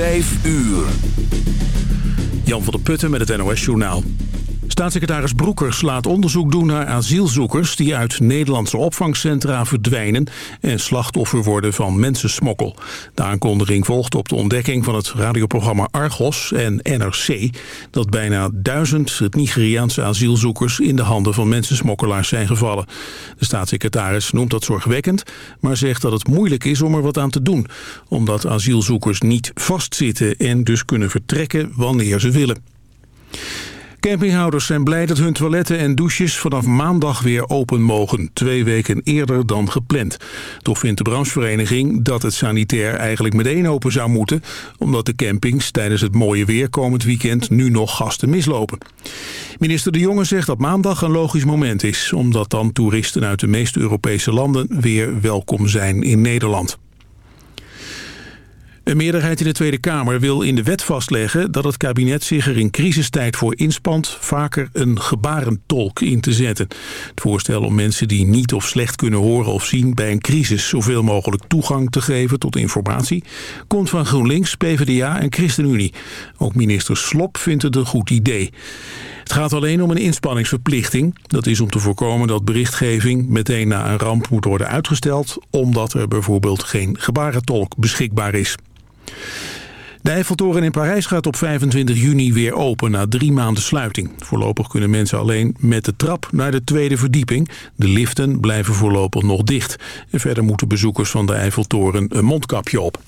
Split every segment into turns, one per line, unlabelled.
Vijf uur.
Jan van der Putten met het NOS Journaal. Staatssecretaris Broekers laat onderzoek doen naar asielzoekers... die uit Nederlandse opvangcentra verdwijnen... en slachtoffer worden van mensensmokkel. De aankondiging volgt op de ontdekking van het radioprogramma Argos en NRC... dat bijna duizend Nigeriaanse asielzoekers... in de handen van mensensmokkelaars zijn gevallen. De staatssecretaris noemt dat zorgwekkend... maar zegt dat het moeilijk is om er wat aan te doen... omdat asielzoekers niet vastzitten en dus kunnen vertrekken wanneer ze willen. Campinghouders zijn blij dat hun toiletten en douches vanaf maandag weer open mogen. Twee weken eerder dan gepland. Toch vindt de branchevereniging dat het sanitair eigenlijk meteen open zou moeten... omdat de campings tijdens het mooie weer komend weekend nu nog gasten mislopen. Minister De Jonge zegt dat maandag een logisch moment is... omdat dan toeristen uit de meeste Europese landen weer welkom zijn in Nederland. Een meerderheid in de Tweede Kamer wil in de wet vastleggen dat het kabinet zich er in crisistijd voor inspant vaker een gebarentolk in te zetten. Het voorstel om mensen die niet of slecht kunnen horen of zien bij een crisis zoveel mogelijk toegang te geven tot informatie komt van GroenLinks, PvdA en ChristenUnie. Ook minister Slop vindt het een goed idee. Het gaat alleen om een inspanningsverplichting. Dat is om te voorkomen dat berichtgeving meteen na een ramp moet worden uitgesteld... omdat er bijvoorbeeld geen gebarentolk beschikbaar is. De Eiffeltoren in Parijs gaat op 25 juni weer open na drie maanden sluiting. Voorlopig kunnen mensen alleen met de trap naar de tweede verdieping. De liften blijven voorlopig nog dicht. En verder moeten bezoekers van de Eiffeltoren een mondkapje op.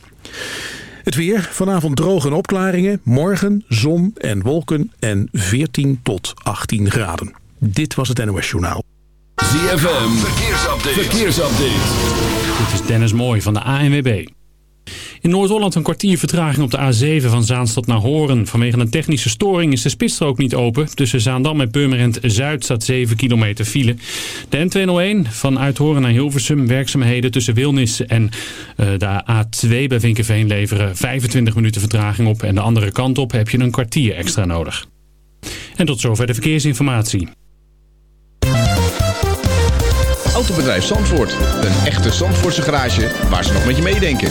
Het weer, vanavond droog en opklaringen. Morgen zon en wolken en 14 tot 18 graden. Dit was het NOS Journaal.
ZFM, verkeersupdate. verkeersupdate.
Dit is Dennis Mooi van de ANWB. In Noord-Holland een kwartier vertraging op de A7 van Zaanstad naar Horen. Vanwege een technische storing is de spitsstrook niet open. Tussen Zaandam en Purmerend Zuid staat 7 kilometer file. De N201 van Uithoren naar Hilversum. Werkzaamheden tussen Wilnis en uh, de A2 bij Vinkenveen leveren 25 minuten vertraging op. En de andere kant op heb je een kwartier extra nodig. En tot zover de verkeersinformatie.
Autobedrijf Zandvoort. Een echte Zandvoortse garage waar ze nog met je meedenken.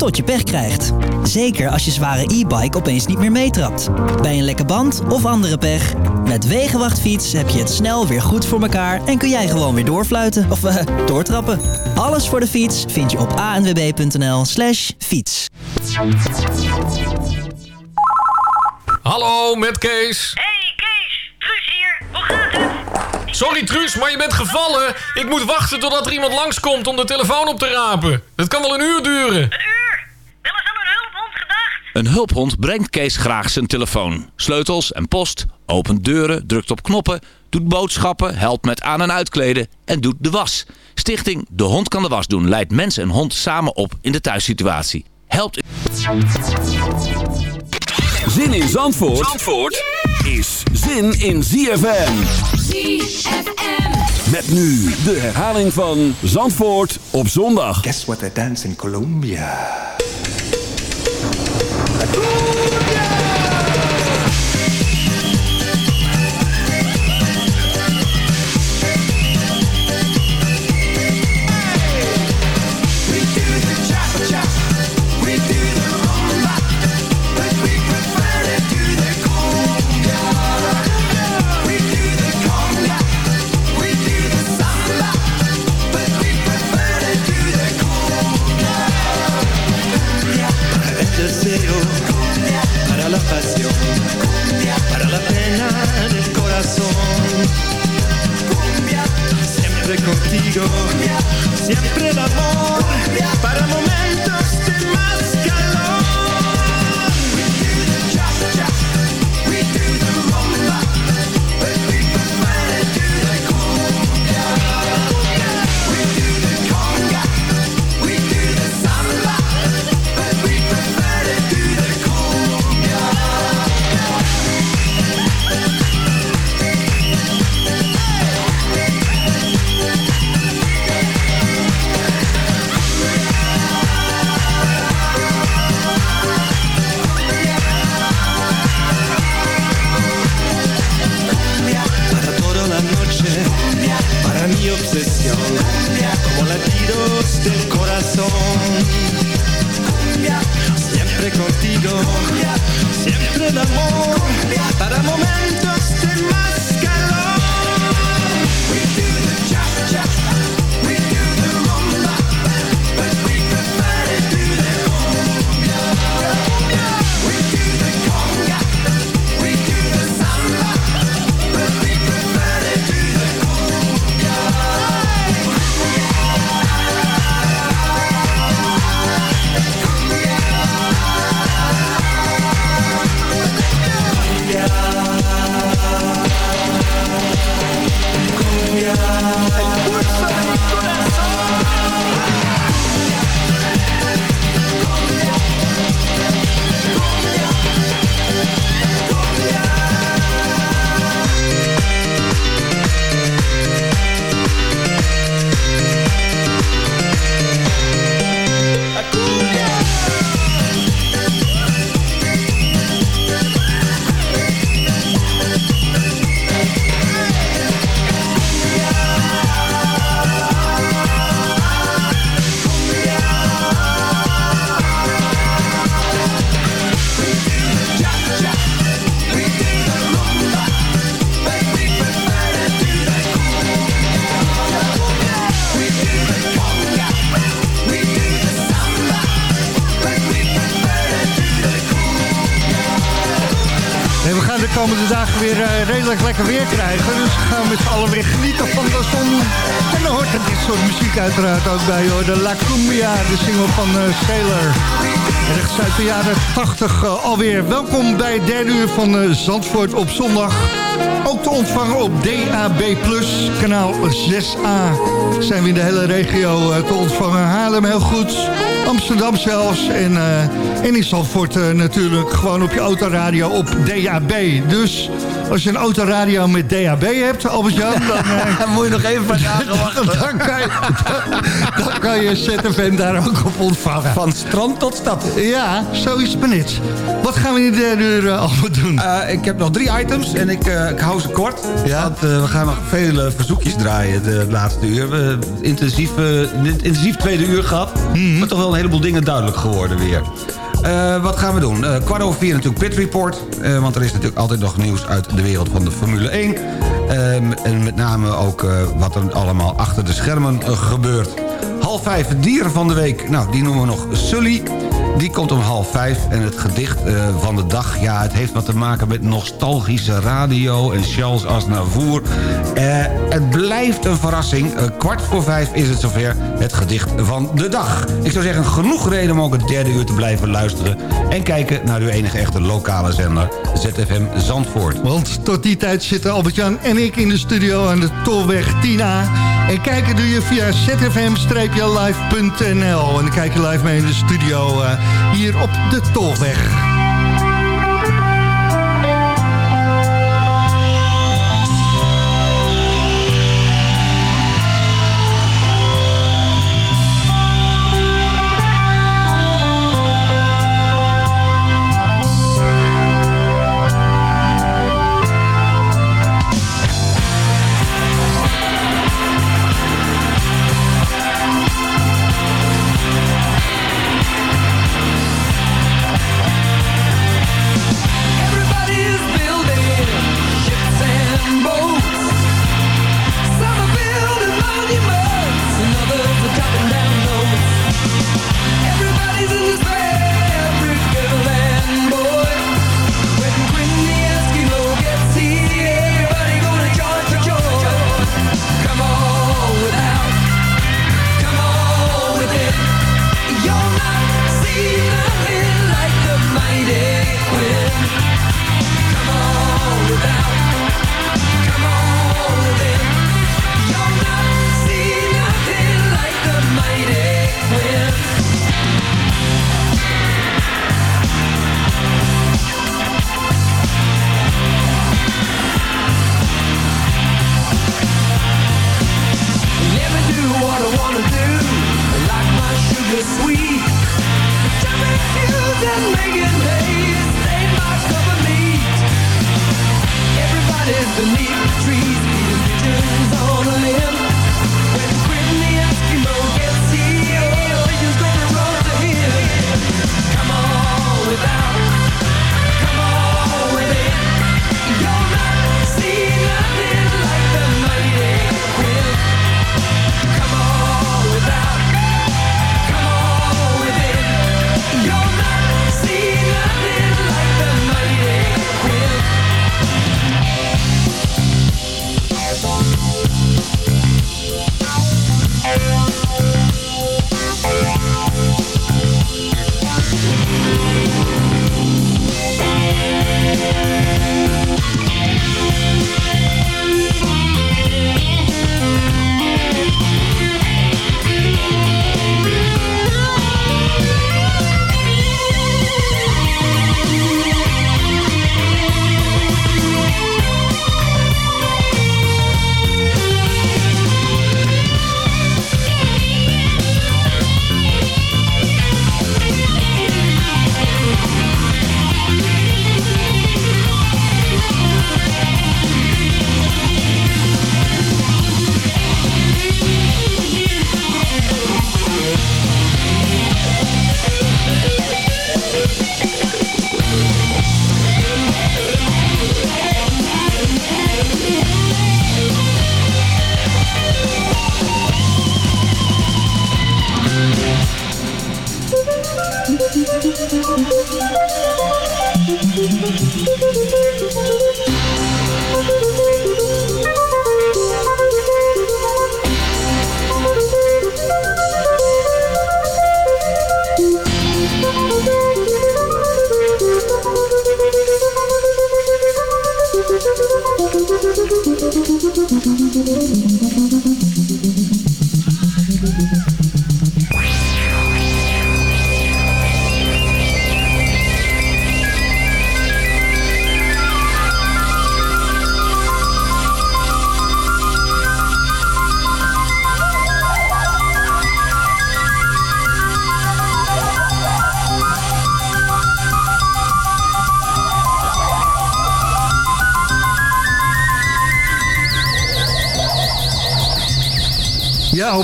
tot je pech krijgt. Zeker als je zware e-bike opeens niet meer meetrapt. Bij een lekke band of andere pech. Met Wegenwachtfiets heb je het snel weer goed voor elkaar... en kun jij gewoon weer doorfluiten of uh, doortrappen. Alles voor de fiets vind je op anwb.nl slash fiets.
Hallo, met Kees.
Hey Kees, Truus hier. Hoe gaat het?
Sorry Truus, maar je bent gevallen. Ik moet wachten totdat er iemand langskomt om de telefoon op te rapen. Dat kan wel een uur duren.
Een uur? Wel eens aan een hulphond gedacht?
Een hulphond brengt Kees graag zijn telefoon. Sleutels en post, opent deuren, drukt op knoppen, doet boodschappen, helpt met aan- en uitkleden en doet de was. Stichting De Hond kan de was doen leidt mens en hond samen op in de thuissituatie. Helpt...
Zin in Zandvoort, Zandvoort is zin in ZFM.
ZFM.
Met nu de herhaling van Zandvoort op zondag.
Guess what they dance in Colombia?
Gol! Uiteraard ook bij hoor. De La Cumbia, de single van eh, Sailor. Rechts uit de jaren 80 eh, alweer. Welkom bij derde uur van eh, Zandvoort op zondag. Ook te ontvangen op DAB+, kanaal 6A. Zijn we in de hele regio te ontvangen. Haarlem heel goed, Amsterdam zelfs. En, eh, en in Zandvoort natuurlijk gewoon op je autoradio op DAB. Dus als je een autoradio met DAB hebt, Albert-Jan... Dan, eh,
moet je nog even dagen
dan, dan, kan je, dan kan je ZFM daar ook op ontvangen.
Van strand tot stad.
Ja, zo is het. Wat gaan we in de derde uur uh, allemaal doen?
Uh, ik heb nog drie items en ik, uh, ik hou ze kort.
Ja?
Want we gaan nog veel verzoekjes draaien de laatste uur. We hebben intensief, intensief tweede uur gehad. Mm -hmm. Maar toch wel een heleboel dingen duidelijk geworden weer. Uh, wat gaan we doen? Uh, kwart over vier natuurlijk Pit Report. Uh, want er is natuurlijk altijd nog nieuws uit de wereld van de Formule 1. en met name ook wat er allemaal achter de schermen gebeurt. Half vijf, dieren van de week. Nou, die noemen we nog Sully. Die komt om half vijf. En het gedicht van de dag, ja, het heeft wat te maken met nostalgische radio... en Charles Aznavour. het blijft een verrassing. kwart voor vijf is het zover het gedicht van de dag. Ik zou zeggen, genoeg reden om ook het derde uur te blijven luisteren... en kijken naar uw enige echte lokale zender, ZFM Zandvoort.
Want tot die tijd zitten Albert-Jan en ik in de studio aan de Tolweg 10A... En kijken doe je via zfm-live.nl. En dan kijk je live mee in de studio uh, hier op de Tolweg.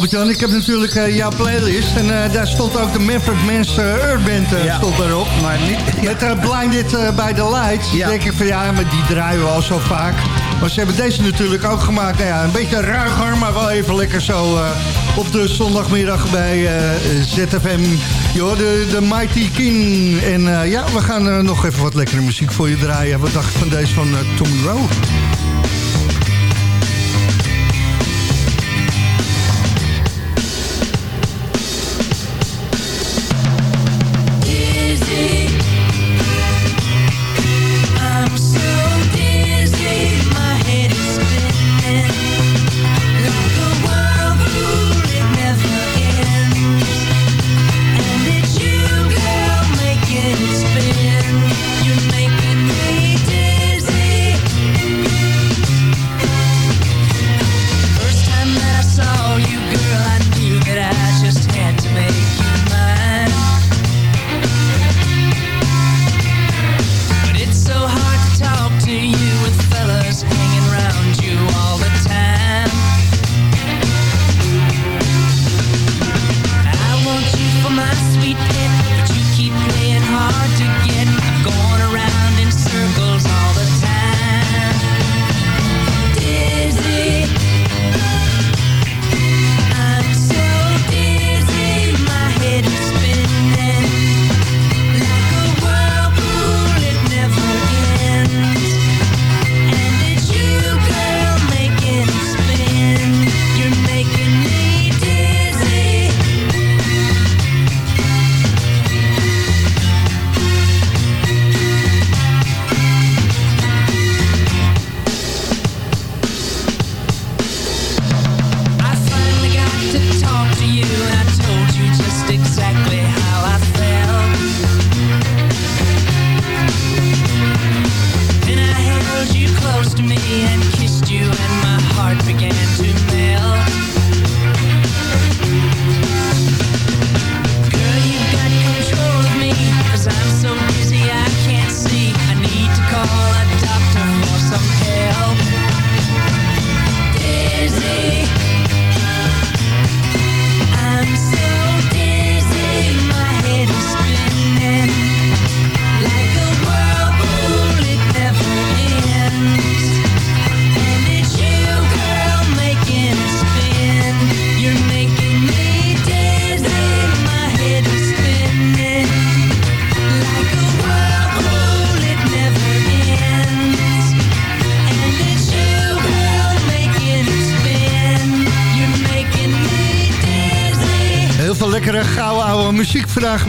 Albert-Jan, ik heb natuurlijk eh, jouw playlist. En eh, daar stond ook de Manfred Mans uh, Band eh,
Ja.
stond daarop.
Maar niet...
Met eh, Blinded by the Lights.
Ja.
Denk ik van ja, maar die draaien we al zo vaak. Maar ze hebben deze natuurlijk ook gemaakt. Nou ja, een beetje ruiger, maar wel even lekker zo op de zondagmiddag bij ZFM. Je hoorde de Mighty King. En ja, we gaan nog even wat lekkere muziek voor je draaien. Wat dacht je van deze van eh, Tom Rowe?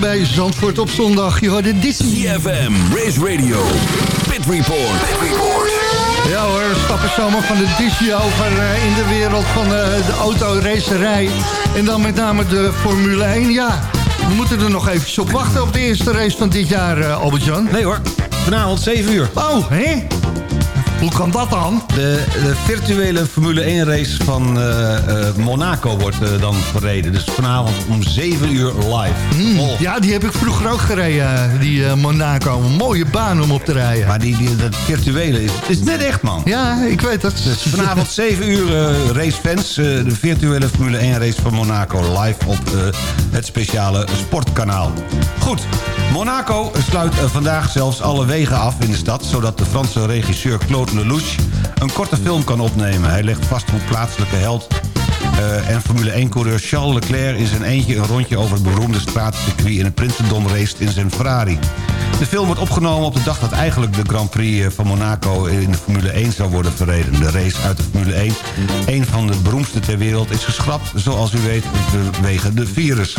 Bij Zandvoort op zondag. Je hoorde dit.
CFM, Race Radio, Pit Report. Pit Report.
Ja hoor, we stappen zomaar van de Disney over eh, in de wereld van eh, de autoracerij. En dan met name de Formule 1. Ja, we moeten er nog eventjes op wachten op de eerste race van dit jaar, eh, Albert-Jan.
Nee hoor, vanavond 7 uur.
Oh, hè? Hoe kan dat dan?
De, de virtuele Formule 1 race van eh, eh, Monaco wordt eh, dan verreden. Dus vanavond om 7 uur live. Oh.
Ja, die heb ik vroeger ook gereden, die Monaco. Een mooie baan om op te rijden.
Maar die, die, dat virtuele is, is net echt, man.
Ja, ik weet dat.
Dus vanavond 7 uur racefans. de virtuele Formule 1 race van Monaco live op het speciale sportkanaal. Goed, Monaco sluit eh, vandaag zelfs alle wegen af in de stad... zodat de Franse regisseur Claude Lelouch een korte film kan opnemen. Hij legt vast hoe plaatselijke held eh, en Formule 1-coureur Charles Leclerc in zijn eentje een rondje over het beroemde straatcircuit in het Princendom race in zijn Ferrari. De film wordt opgenomen op de dag dat eigenlijk de Grand Prix eh, van Monaco in de Formule 1 zou worden verreden. De race uit de Formule 1, een van de beroemdste ter wereld, is geschrapt, zoals u weet, vanwege de virus.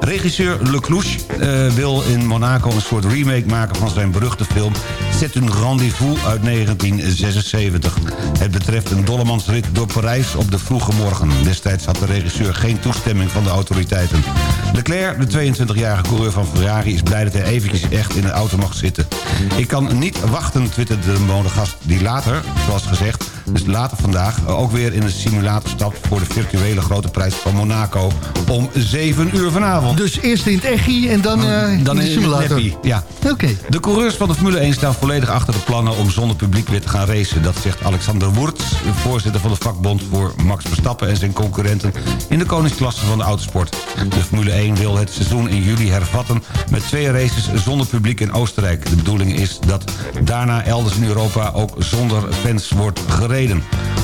Regisseur Leclouch eh, wil in Monaco een soort remake maken van zijn beruchte film C'est un rendez-vous uit 1976. Het betreft een dollemansrit door Parijs op de vroege morgen. Destijds had de regisseur geen toestemming van de autoriteiten. Leclerc, de 22-jarige coureur van Ferrari, is blij dat hij eventjes echt in de auto mag zitten. Ik kan niet wachten, twitterde de modegast die later, zoals gezegd, dus later vandaag eh, ook weer in de simulator stapt... voor de virtuele grote prijs van Monaco om 7 uur vanavond.
Dus eerst in het echi en dan, eh
Dan
in de simulator.
Ja.
Oké.
De coureurs van de Formule 1 staan volledig achter de plannen om zonder publiek weer te gaan racen. Dat zegt Alexander Wurts, voorzitter van de vakbond voor Max Verstappen en zijn concurrenten in de koningsklasse van de autosport. De Formule 1 wil het seizoen in juli hervatten met twee races zonder publiek in Oostenrijk. De bedoeling is dat daarna elders in Europa ook zonder fans wordt gereden.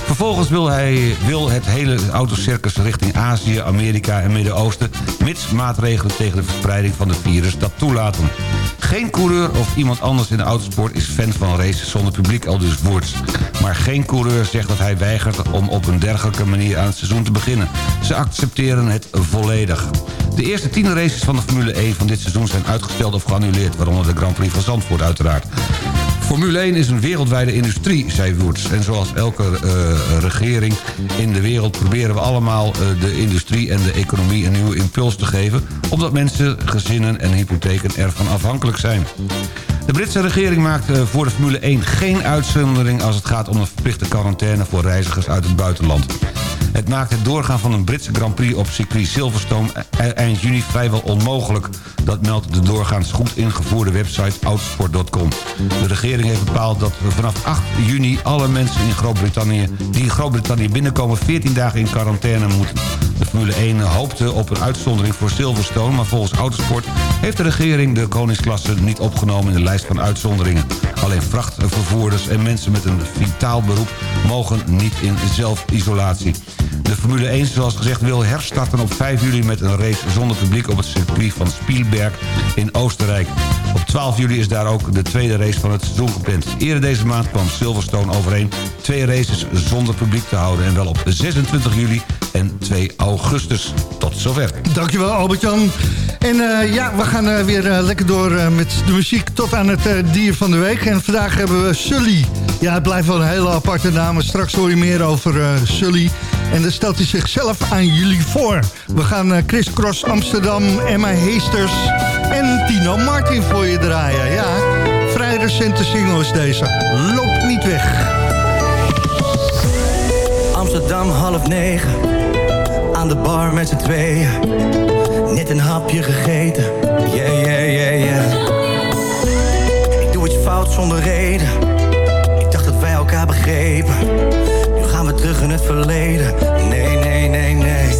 Vervolgens wil hij wil het hele autocircus richting Azië, Amerika en Midden-Oosten... mits maatregelen tegen de verspreiding van de virus dat toelaten. Geen coureur of iemand anders in de autosport is fan van races zonder publiek, al dus Woerts. Maar geen coureur zegt dat hij weigert om op een dergelijke manier aan het seizoen te beginnen. Ze accepteren het volledig. De eerste tien races van de Formule 1 van dit seizoen zijn uitgesteld of geannuleerd... waaronder de Grand Prix van Zandvoort uiteraard. Formule 1 is een wereldwijde industrie, zei Woerts. En zoals elke eh, regering in de wereld proberen we allemaal eh, de industrie en de economie een nieuwe impuls te geven... omdat mensen, gezinnen en hypotheken ervan afhankelijk zijn. De Britse regering maakt eh, voor de Formule 1 geen uitzondering... als het gaat om een verplichte quarantaine voor reizigers uit het buitenland. Het maakt het doorgaan van een Britse Grand Prix op circuit Silverstone e- eind juni vrijwel onmogelijk. Dat meldt de doorgaans goed ingevoerde website autosport.com. De regering heeft bepaald dat vanaf 8 juni alle mensen in Groot-Brittannië... die in Groot-Brittannië binnenkomen 14 dagen in quarantaine moeten. De Formule 1 hoopte op een uitzondering voor Silverstone... maar volgens Autosport heeft de regering de koningsklasse niet opgenomen... in de lijst van uitzonderingen. Alleen vrachtvervoerders en mensen met een vitaal beroep... mogen niet in zelfisolatie. De Formule 1, zoals gezegd, wil herstarten op 5 juli... met een race zonder publiek op het circuit van Spielberg in Oostenrijk. Op 12 juli is daar ook de tweede race van het seizoen gepland. Eerder deze maand kwam Silverstone overeen twee races zonder publiek te houden... en wel op 26 juli en 2 augustus. Tot zover.
Dankjewel Albert-Jan. En eh, ja, we gaan eh, weer eh, lekker door met de muziek tot aan het dier van de week. En vandaag hebben we Sully. Ja, het blijft wel een hele aparte naam. Straks hoor je meer over Sully. En dan stelt hij zichzelf aan jullie voor. We gaan eh, Chris Cross Amsterdam, Emma Heesters en Tino Martin voor je draaien. Ja, vrij recente single is deze. Loop niet weg.
Amsterdam half negen, aan de bar met z'n tweeën. Net een hapje gegeten, yeah, yeah, yeah, yeah. Ik doe iets fout zonder reden, ik dacht dat wij elkaar begrepen. In het verleden, nee, nee, nee, nee.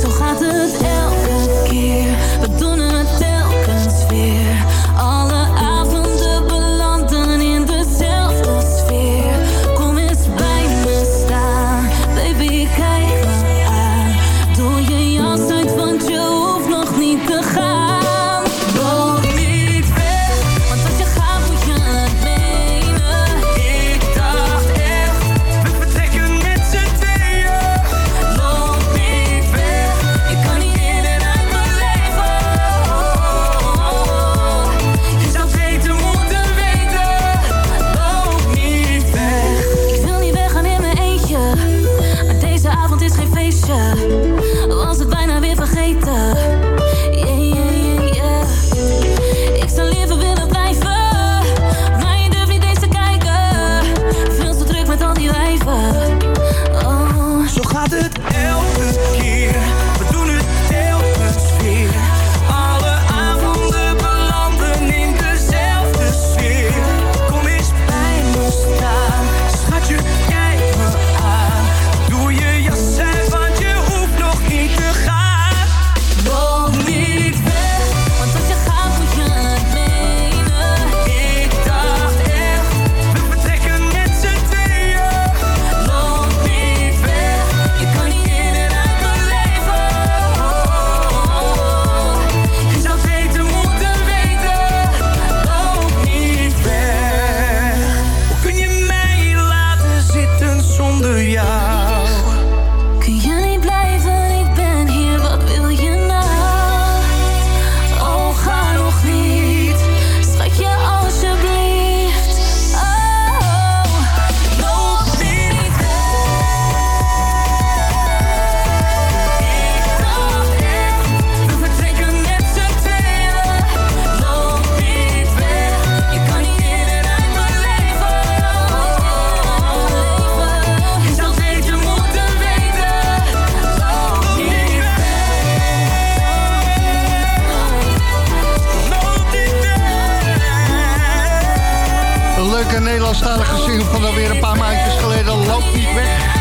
Nederlandstalige single van alweer een paar maandjes geleden. Loop niet weg.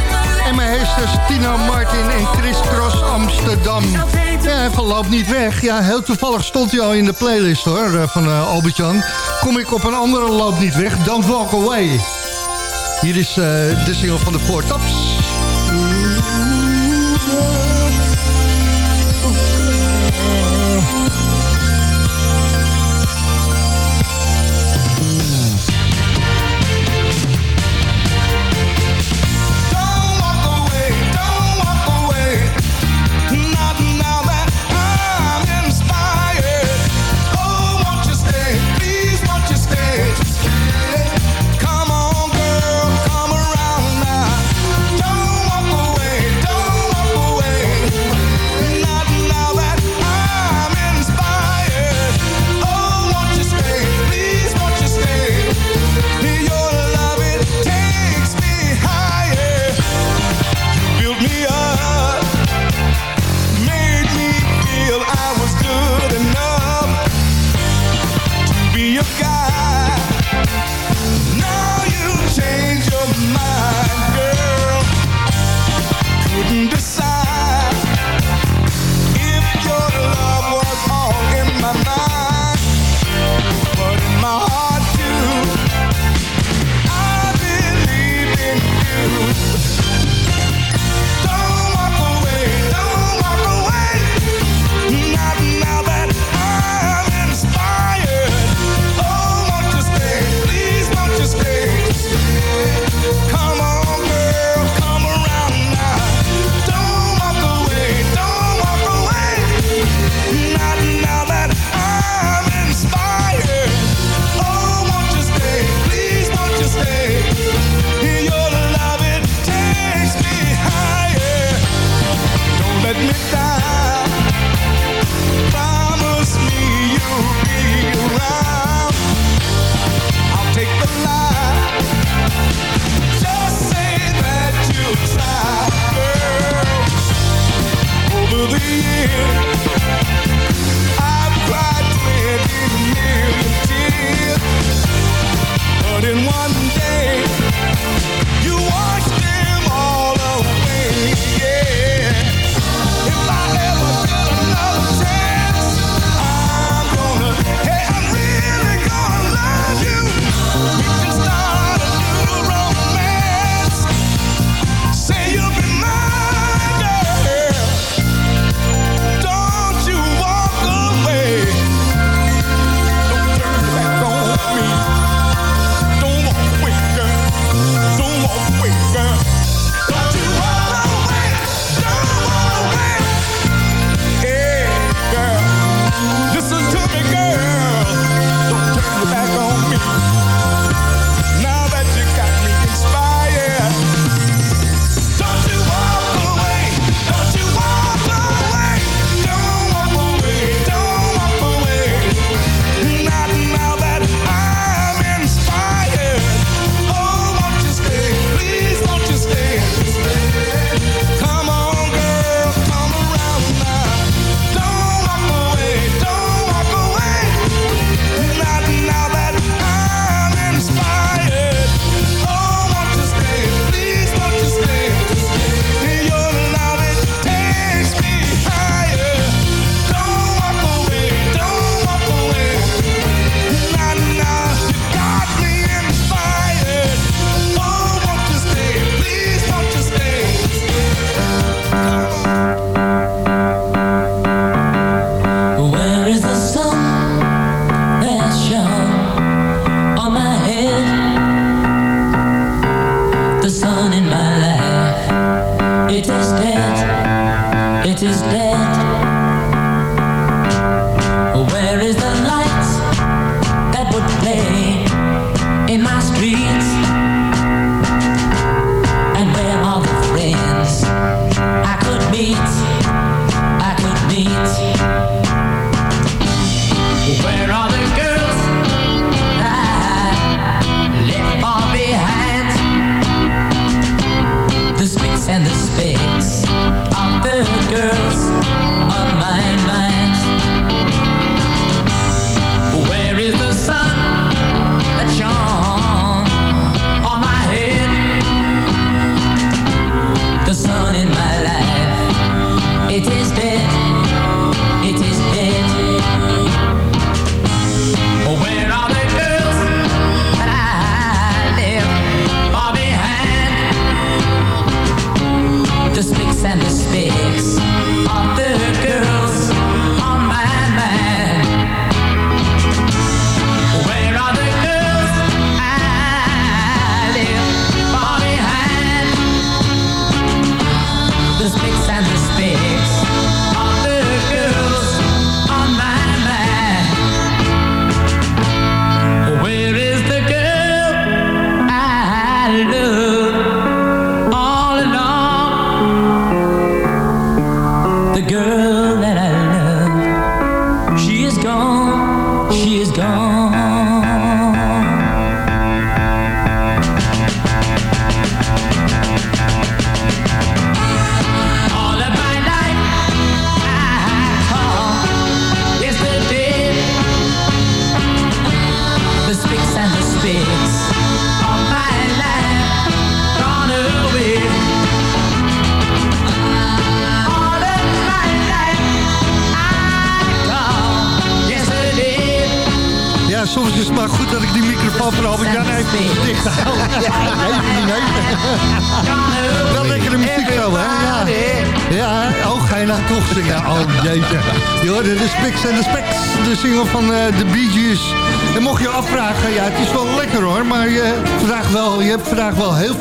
En mijn heesters Tino Martin en Chris Cross Amsterdam. Ja, van Loop niet weg. Ja, heel toevallig stond hij al in de playlist hoor, eh, van uh, Albert-Jan. Kom ik op een andere Loop niet weg, Don't Walk Away. Hier is eh, de single van de Four.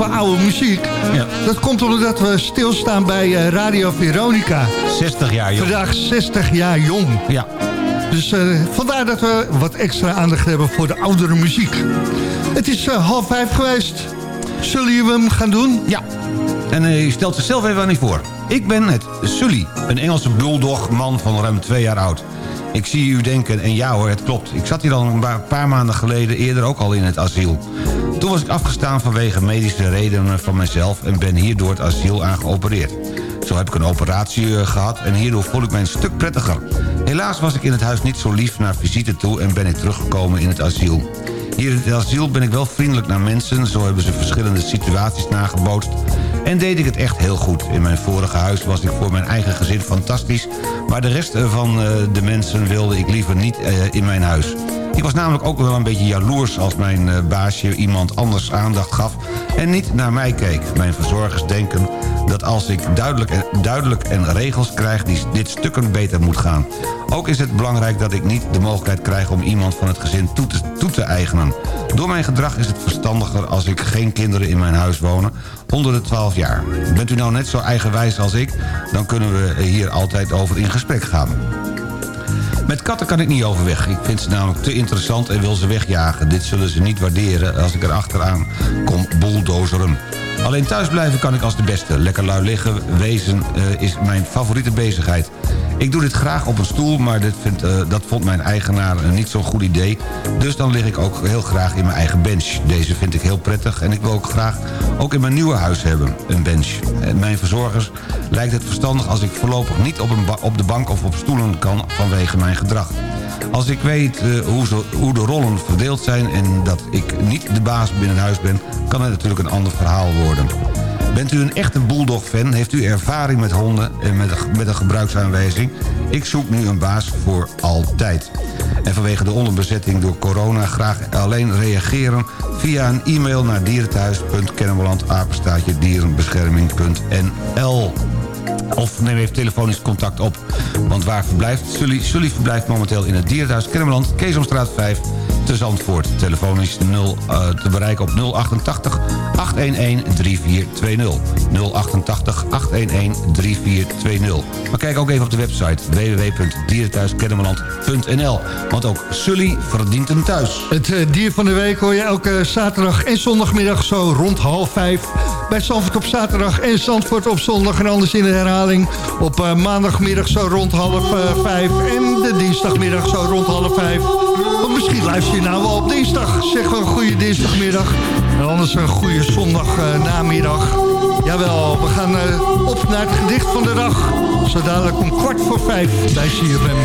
Oude muziek.
Ja.
Dat komt omdat we stilstaan bij eh, Radio Veronica.
60 jaar jong.
Vandaag 60 jaar jong.
Ja.
Dus eh, vandaar dat we wat extra aandacht hebben voor de oudere muziek. Het is eh, half vijf geweest. Zullen we hem gaan doen?
Ja. En je stelt zichzelf even aan niet voor. Ik ben het Sully, een Engelse bulldog man van ruim twee jaar oud. Ik zie u denken, en ja hoor, het klopt. Ik zat hier al een paar maanden geleden eerder ook al in het asiel. Toen was ik afgestaan vanwege medische redenen van mezelf... en ben hier door het asiel aan geopereerd. Zo heb ik een operatie eh, gehad en hierdoor voel ik mij een stuk prettiger. Helaas was ik in het huis niet zo lief naar visite toe... en ben ik teruggekomen in het asiel. Hier in het asiel ben ik wel vriendelijk naar mensen... zo hebben ze verschillende situaties nagebootst... en deed ik het echt heel goed. In mijn vorige huis was ik voor mijn eigen gezin fantastisch... maar de rest van eh, de mensen wilde ik liever niet eh, in mijn huis. Ik was namelijk ook wel een beetje jaloers als mijn eh, baasje iemand anders aandacht gaf... en niet naar mij keek. Mijn verzorgers denken dat als ik duidelijk en, duidelijk en regels krijg... die dit stukken beter moet gaan. Ook is het belangrijk dat ik niet de mogelijkheid krijg... om iemand van het gezin toe te, toe te eigenen. Door mijn gedrag is het verstandiger als ik geen kinderen in mijn huis wonen... onder de 12 jaar. Bent u nou net zo eigenwijs als ik... dan kunnen we hier altijd over in gesprek gaan. Met katten kan ik niet overweg. Ik vind ze namelijk te interessant en wil ze wegjagen. Dit zullen ze niet waarderen als ik er achteraan kom bulldozeren. Alleen thuisblijven kan ik als de beste. Lekker lui liggen, wezen eh, is mijn favoriete bezigheid. Ik doe dit graag op een stoel, maar eh, dat vond mijn eigenaar niet zo'n goed idee. Dus dan lig ik ook heel graag in mijn eigen bench. Deze vind ik heel prettig en ik wil ook graag ook in mijn nieuwe huis hebben, een bench. En mijn verzorgers lijkt het verstandig als ik voorlopig niet op, een op de bank of op stoelen kan vanwege mijn gedrag. Als ik weet eh, hoe, hoe de rollen verdeeld zijn en dat ik niet de baas binnen huis ben... kan het natuurlijk een ander verhaal worden. Bent u een echte Bulldog-fan? Heeft u ervaring met honden en met een, met gebruiksaanwijzing? Ik zoek nu een baas voor altijd. En vanwege de onderbezetting door corona graag alleen reageren... via een e-mail naar dierenthuis.kennemerland-apenstaatje dierenbescherming.nl of neem even telefonisch contact op. Want waar verblijft Sully? Sully verblijft momenteel in het Dierenthuis Kennemerland... Keesomstraat 5 te Zandvoort. Telefonisch 0, eh, te bereiken op 088 811 3420. 088 811 3420. Maar kijk ook even op de website www.dierenthuiskennemerland.nl. Want ook Sully verdient een thuis.
Het eh, dier van de week hoor je elke zaterdag en zondagmiddag zo rond half vijf. Bij Zandvoort op zaterdag en Zandvoort op zondag. En anders in de herhaling op eh, maandagmiddag zo rond half vijf. En de dinsdagmiddag zo rond half vijf. Want misschien luister je nou wel op dinsdag. Zeg wel een goede dinsdagmiddag. En anders een goede zondag eh. Jawel, we gaan eh, op naar het gedicht van de dag. Zo dadelijk om kwart voor vijf bij CFM.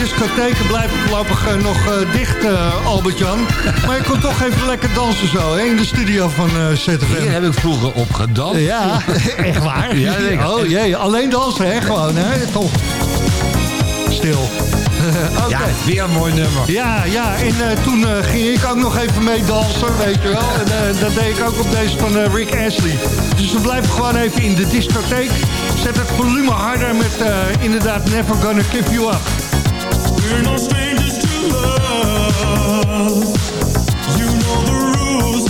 Discotheken blijven voorlopig eh, nog eh, dicht, eh, Albert-Jan. Maar je kon toch even lekker dansen zo, hè, in de studio van ZFM.
Hier heb ik vroeger op gedanst.
Ja, echt waar?
Ja.
Oh jee, alleen dansen, hè, gewoon, hè? Toch. Stil. Oké.
Ja, weer een mooi nummer.
Ja, ja, en toen ging ik ook nog even mee dansen, weet je wel. En dat deed ik ook op deze van Rick Astley. Dus we blijven gewoon even in de discotheek. Zet het volume harder met inderdaad Never Gonna Give You Up.
We're no strangers to love. You know the rules,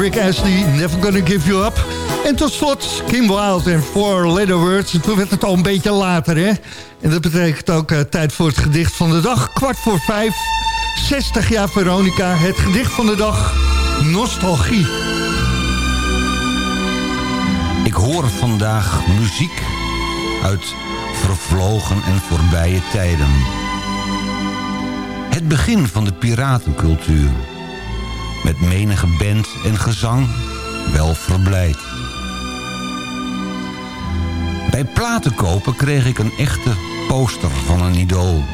Rick Astley, Never Gonna Give You Up. En tot slot Kim Wilde en Four Letter Words. En toen werd het al een beetje later, hè. En dat betekent ook eh, tijd voor het gedicht van de dag. Kwart voor vijf, 60 jaar Veronica. Het gedicht van de dag, Nostalgie.
Ik hoor vandaag muziek uit vervlogen en voorbije tijden. Het begin van de piratencultuur. Met menige band en gezang wel verblijd. Bij platen kopen kreeg ik een echte poster van een idool.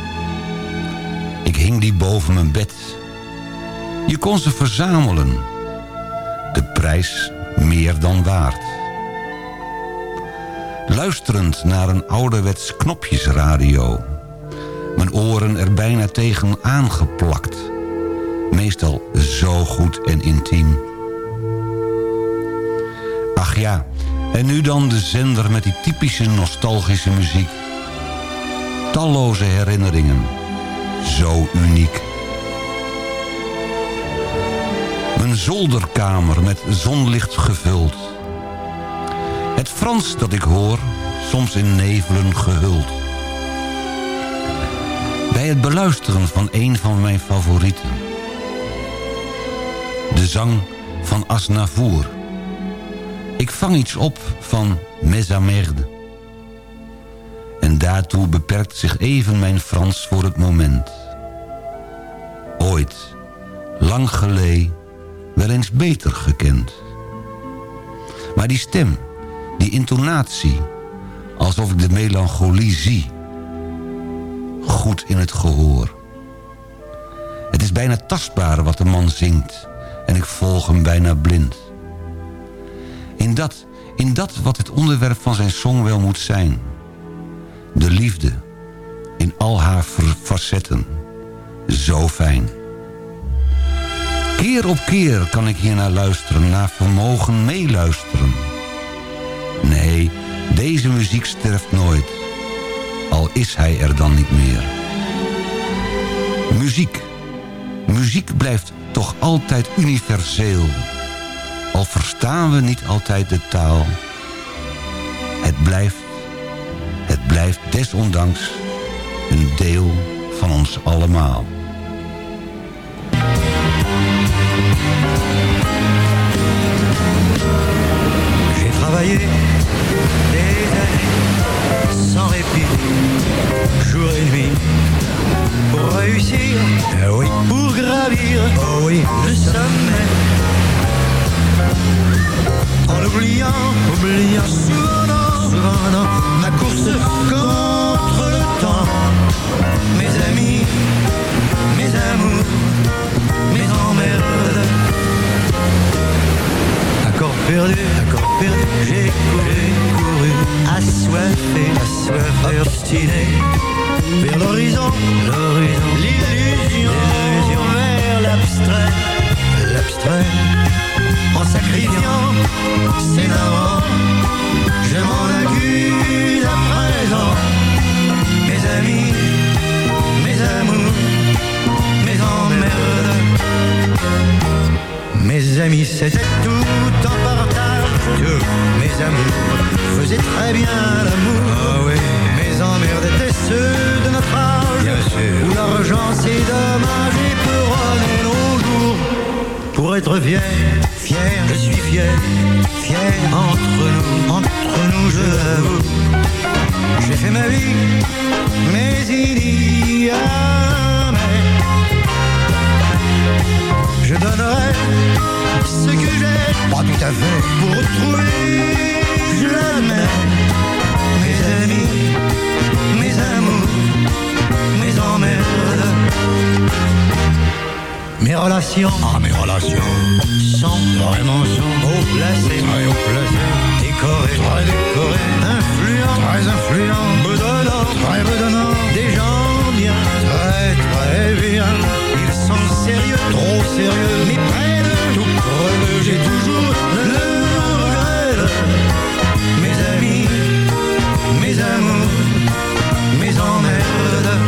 Ik hing die boven mijn bed. Je kon ze verzamelen. De prijs meer dan waard. Luisterend naar een ouderwets knopjesradio. Mijn oren er bijna tegen aangeplakt. Meestal zo goed en intiem. Ach ja, en nu dan de zender met die typische nostalgische muziek. Talloze herinneringen. Zo uniek. Mijn zolderkamer met zonlicht gevuld. Het Frans dat ik hoor, soms in nevelen gehuld. Bij het beluisteren van een van mijn favorieten. De zang van Asnavour. Ik vang iets op van Mesamerde. En daartoe beperkt zich even mijn Frans voor het moment. Ooit, lang geleden, wel eens beter gekend. Maar die stem, die intonatie, alsof ik de melancholie zie. Goed in het gehoor. Het is bijna tastbaar wat de man zingt en ik volg hem bijna blind. In dat, in dat wat het onderwerp van zijn song wel moet zijn. De liefde, in al haar facetten. Zo fijn. Keer op keer kan ik hier naar luisteren, naar vermogen meeluisteren. Nee, deze muziek sterft nooit. Al is hij er dan niet meer. Muziek. Muziek blijft toch altijd universeel. Al verstaan we niet altijd de taal. Het blijft, het blijft desondanks een deel van ons allemaal.
J'ai travaillé des années sans répit, jour et nuit, pour réussir, pour gravir. Le sommet. En oubliant, oubliant. Souvent, souvent ma course contre le temps, mes amis, mes amours, mes emmerdes. Accord perdu, accord perdu, j'ai couru, couru, assoiffé, assoiffé, obstiné, vers l'horizon, l'illusion, l'illusion, vers l'abstrait, l'abstrait, en sacrifiant ses navrants, je m'en accuse à présent, mes amis, mes amours, mes emmerdes. Mes amis, c'était tout en partage. Mes amours faisaient très bien l'amour. Ah oui. Mes emmerdes étaient ceux de notre âge. Où l'argent c'est dommage et peut runner nos jours. Pour être fier, fier, je suis fier, fier entre nous, entre nous, je l'avoue. J'ai fait ma vie, mais il y a je donnerai ce que j'ai, pas tout à fait, pour retrouver, je l'admets, mes amis, mes amours, mes emmerdes, mes relations, ah mes relations, sont vraiment sont haut placées, très haut placées, décorées, très décorées, influents, très influents, bedonnants, très bedonnants, des gens bien, très très bien, ils sérieux, trop sérieux, mais près de tout j'ai toujours le regret. Mes amis, mes amours, mes emmerdes,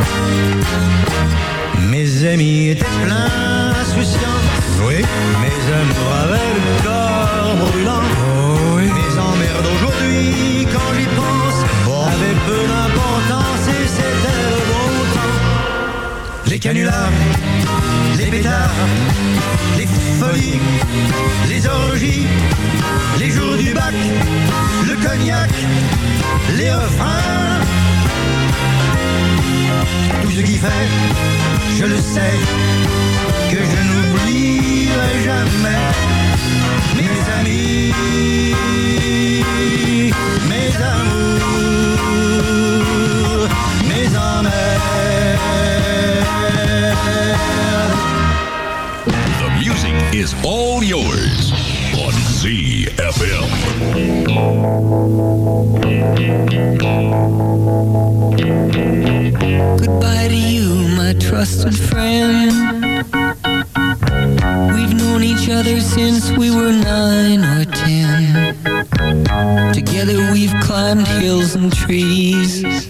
mes amis étaient pleins d'insouciance. Oui. Mes amours avaient le corps brûlant. Oh oui. Mes emmerdes d'aujourd'hui, quand j'y pense, avaient peu Les canulars, les pétards, les folies, les orgies, les jours du bac, le cognac, les refrains. Tout ce qui fait, je le sais, que je n'oublierai jamais mes amis, mes amours,
is all yours on ZFM.
Goodbye to you, my trusted friend. We've known each other since we were nine or ten. Together we've climbed hills and trees.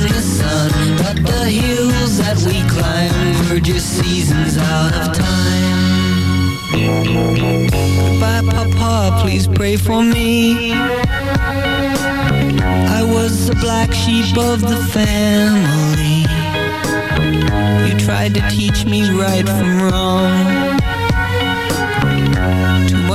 In the sun. But the hills that we climb were just seasons out of time. Goodbye, Papa, please pray for me. I was the black sheep of the family. You tried to teach me right from wrong.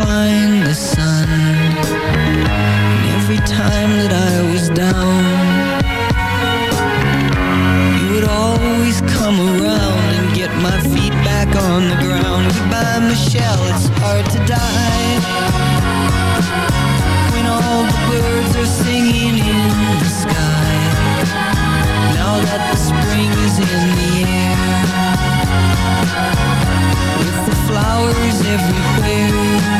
find the sun. And every time that I was down, you would always come around and get my feet back on the ground. Goodbye, Michelle, it's hard to die. When all the birds are singing in the sky. Now that the spring is in the air with the flowers everywhere.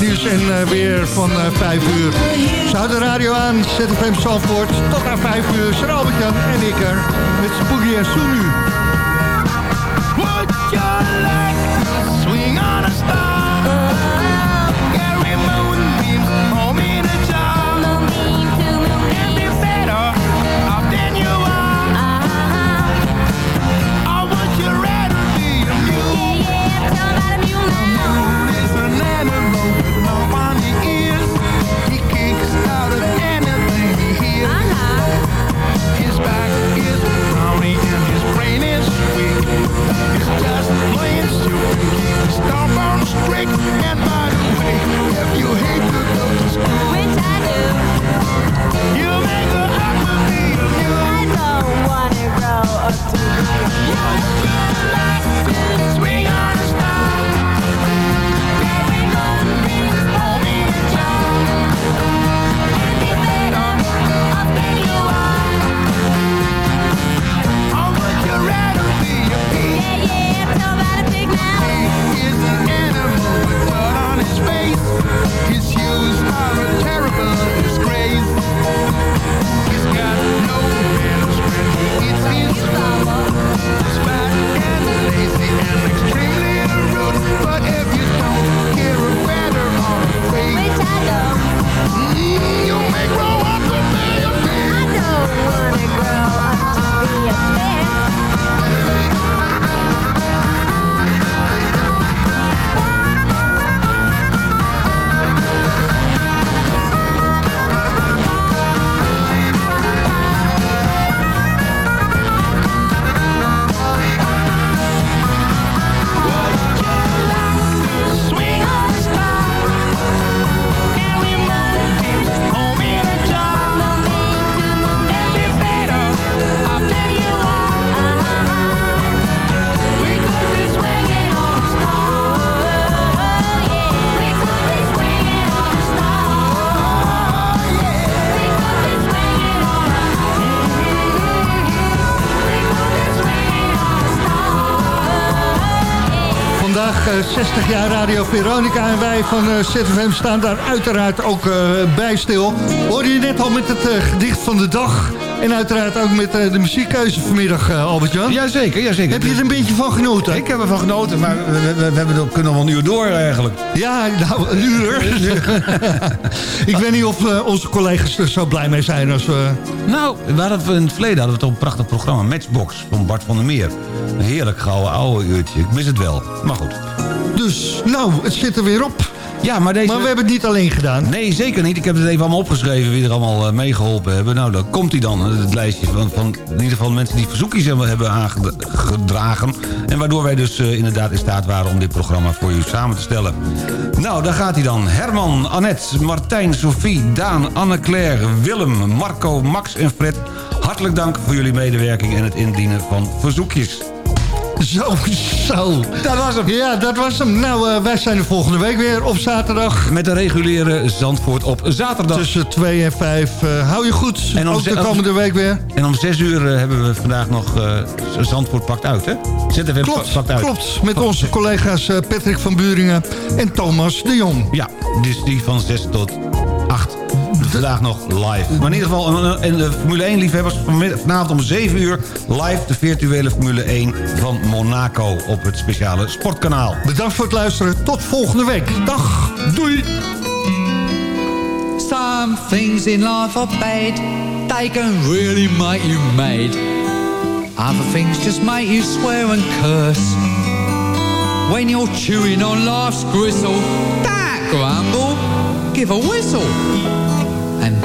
Nieuws en eh, weer van eh 5 uur. Zou de radio aan, ZFM Zandvoort. Tot aan 5 uur. Sir en ik er. Met Spooky en Sunu. Senhor. 60 jaar Radio Veronica. En wij van eh, ZFM staan daar uiteraard ook eh, bij stil. Hoorde je net al met het eh, gedicht van de dag. En uiteraard ook met de muziekkeuze vanmiddag, Albert-Jan.
Jazeker, jazeker.
Heb je er een beetje van genoten?
Ik heb ervan genoten, maar we, we, we hebben er, kunnen nog wel een uur door eigenlijk.
Ja, nou, een uur. ik weet niet of onze collega's er zo blij mee zijn als we...
Nou, we hadden, in het verleden hadden we toch een prachtig programma. Matchbox van Bart van der Meer. Een heerlijk gouden oude uurtje. Ik mis het wel. Maar goed.
Dus, nou, het zit er weer op.
Ja, maar deze...
Maar we hebben het niet alleen gedaan.
Nee, zeker niet. Ik heb het even allemaal opgeschreven wie er allemaal eh, meegeholpen hebben. Nou, dan komt hij dan, het lijstje van, van in ieder geval mensen die verzoekjes hebben, hebben aangedragen. En waardoor wij dus eh, inderdaad in staat waren om dit programma voor u samen te stellen. Nou, daar gaat hij dan. Herman, Annette, Martijn, Sophie, Daan, Anne-Claire, Willem, Marco, Max en Fred. Hartelijk dank voor jullie medewerking en het indienen van verzoekjes.
Zo, zo.
Dat was hem.
Ja, dat was hem. Nou, eh, wij zijn er volgende week weer op zaterdag.
Met de reguliere Zandvoort op zaterdag.
Tussen 2 en 5. Uh, hou je goed.
En
ook de
ze-
komende week weer.
En om 6 uur eh, hebben we vandaag nog eh, Zandvoort pakt uit, hè? ZFM
Klopt,
pakt uit.
klopt. Met onze collega's eh, Patrick van Buringen en Thomas de Jong.
Ja, dus die van 6 tot 8. Vandaag nog live. Maar in ieder geval, en- en de Formule 1 liefhebbers vanmiddag- vanavond om 7 uur... live de virtuele Formule 1 van Monaco op het speciale sportkanaal.
Bedankt voor het luisteren. Tot volgende week. Dag. Doei.
Some things in life are bad, they can really make you mad. Other things just make you swear and curse. When you're chewing on life's gristle, don't grumble, give a whistle.